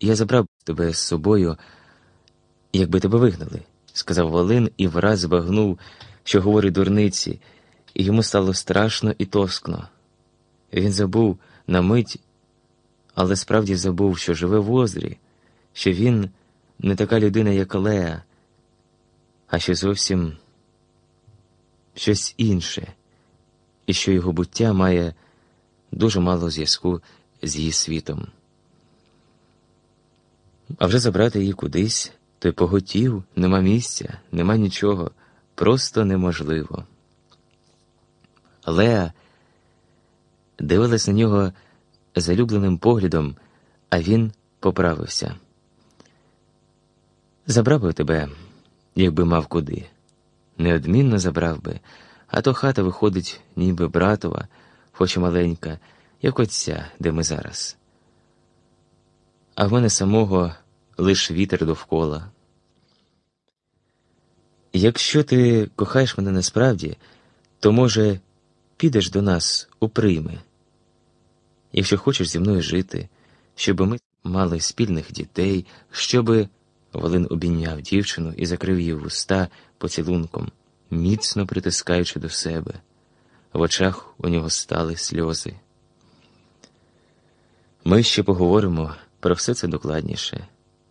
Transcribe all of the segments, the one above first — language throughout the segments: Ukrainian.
Я забрав тебе з собою, якби тебе вигнали, сказав Волин і враз збагнув, що говорить дурниці, і йому стало страшно і тоскно. Він забув на мить, але справді забув, що живе в озері, що він не така людина, як Леа, а що зовсім щось інше, і що його буття має дуже мало зв'язку з її світом. А вже забрати її кудись, той поготів, нема місця, нема нічого, просто неможливо. Леа дивилась на нього залюбленим поглядом, а він поправився. Забрав би тебе, якби мав куди. Неодмінно забрав би, а то хата виходить, ніби братова, хоч і маленька, як оця, де ми зараз. А в мене самого лиш вітер довкола. Якщо ти кохаєш мене насправді, то, може, підеш до нас у прийми. Якщо хочеш зі мною жити, щоб ми мали спільних дітей, щоби Волин обійняв дівчину і закрив її вуста поцілунком, міцно притискаючи до себе. В очах у нього стали сльози. Ми ще поговоримо про все це докладніше.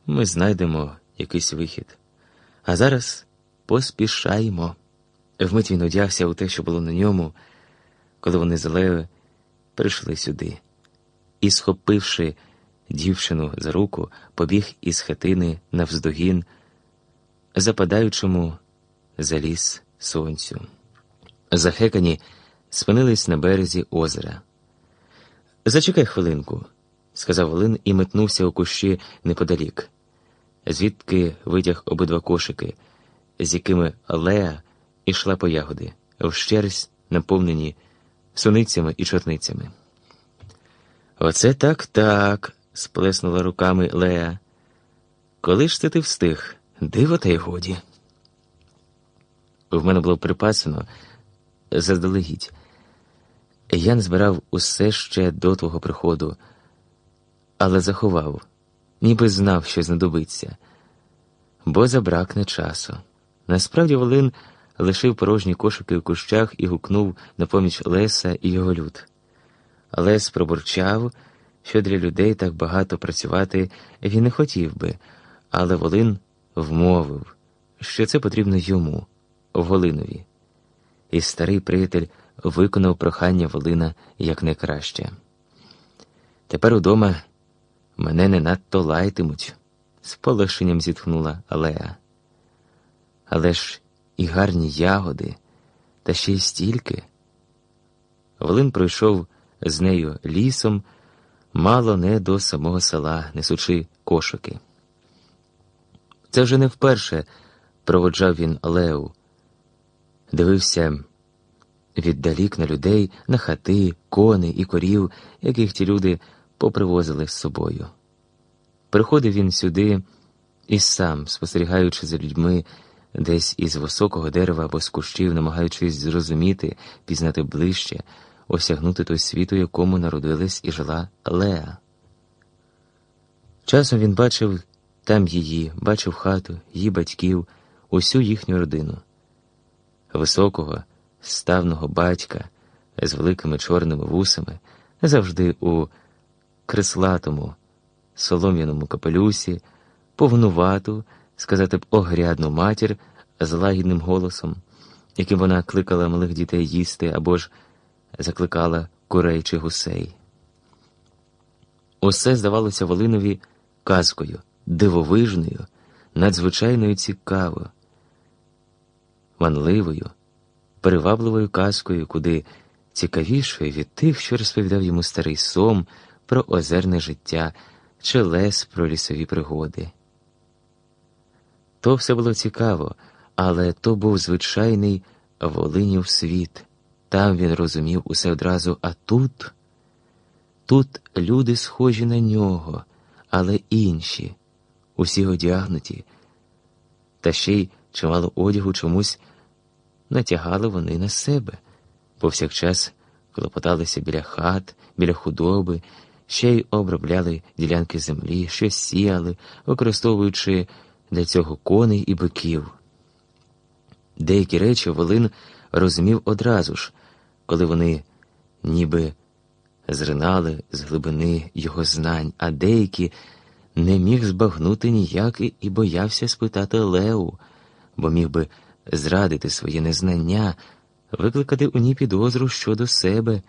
Ми знайдемо якийсь вихід. А зараз поспішаємо. Вмить він одягся у те, що було на ньому, коли вони з Лео прийшли сюди, і, схопивши дівчину за руку, побіг із хатини навздогін, западаючому за ліс сонцю. Захекані спинились на березі озера. Зачекай хвилинку, сказав Волин і метнувся у кущі неподалік, звідки витяг обидва кошики, з якими Леа ішла по ягоди, вщерсть наповнені суницями і чорницями. Оце так так, сплеснула руками Леа. Коли ж це ти встиг? Диво та й годі. В мене було припасено заздалегідь. Я не збирав усе ще до твого приходу, але заховав, ніби знав, що знадобиться, бо забракне часу. Насправді Волин лишив порожні кошики у кущах і гукнув на поміч Леса і його люд. Лес пробурчав, що для людей так багато працювати він не хотів би, але Волин вмовив, що це потрібно йому, Волинові. І старий приятель виконав прохання Волина якнайкраще. Тепер удома мене не надто лайтимуть, з полегшенням зітхнула Алеа. Але ж і гарні ягоди, та ще й стільки. Волин пройшов з нею лісом, мало не до самого села, несучи кошики. Це вже не вперше проводжав він Леу, дивився віддалік на людей, на хати, коней і корів, яких ті люди попривозили з собою. Приходив він сюди і сам, спостерігаючи за людьми десь із високого дерева або з кущів, намагаючись зрозуміти, пізнати ближче, осягнути той світ, у якому народилась і жила Леа. Часом він бачив там її, бачив хату, її батьків, усю їхню родину, високого, ставного батька з великими чорними вусами, завжди у креслатому, солом'яному капелюсі, повнувату, сказати б, огрядну матір з лагідним голосом, яким вона кликала малих дітей їсти або ж закликала курей чи гусей. Усе здавалося Волинові казкою, дивовижною, надзвичайною цікавою, манливою, привабливою казкою, куди цікавішою від тих, що розповідав йому старий сом про озерне життя чи лес про лісові пригоди. То все було цікаво, але то був звичайний Волинів світ. Там він розумів усе одразу, а тут, тут люди схожі на нього, але інші, усі одягнуті, та ще й чимало одягу чомусь натягали вони на себе, повсякчас клопоталися біля хат, біля худоби, ще й обробляли ділянки землі, щось сіяли, використовуючи для цього коней і биків. Деякі речі Волин розумів одразу ж, коли вони ніби зринали з глибини його знань, а деякі не міг збагнути ніяк і боявся спитати Леу, бо міг би зрадити своє незнання, викликати у ній підозру щодо себе,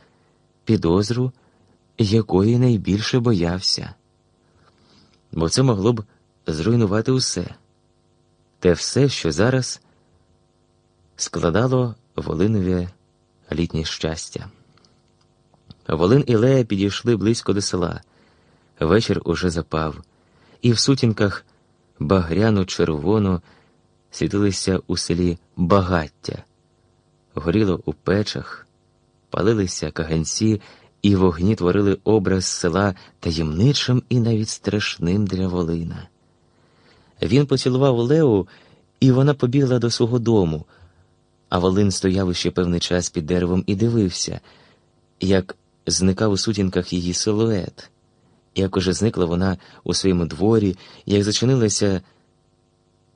підозру, якої найбільше боявся. Бо це могло б зруйнувати усе, те все, що зараз складало Волинове літнє щастя. Волин і Лея підійшли близько до села. Вечір уже запав, і в сутінках багряно червоно світилися у селі багаття, горіло у печах, палилися каганці, і вогні творили образ села таємничим і навіть страшним для Волина. Він поцілував Леу, і вона побігла до свого дому, а Волин стояв іще певний час під деревом і дивився, як зникав у сутінках її силует, як уже зникла вона у своєму дворі, як зачинилася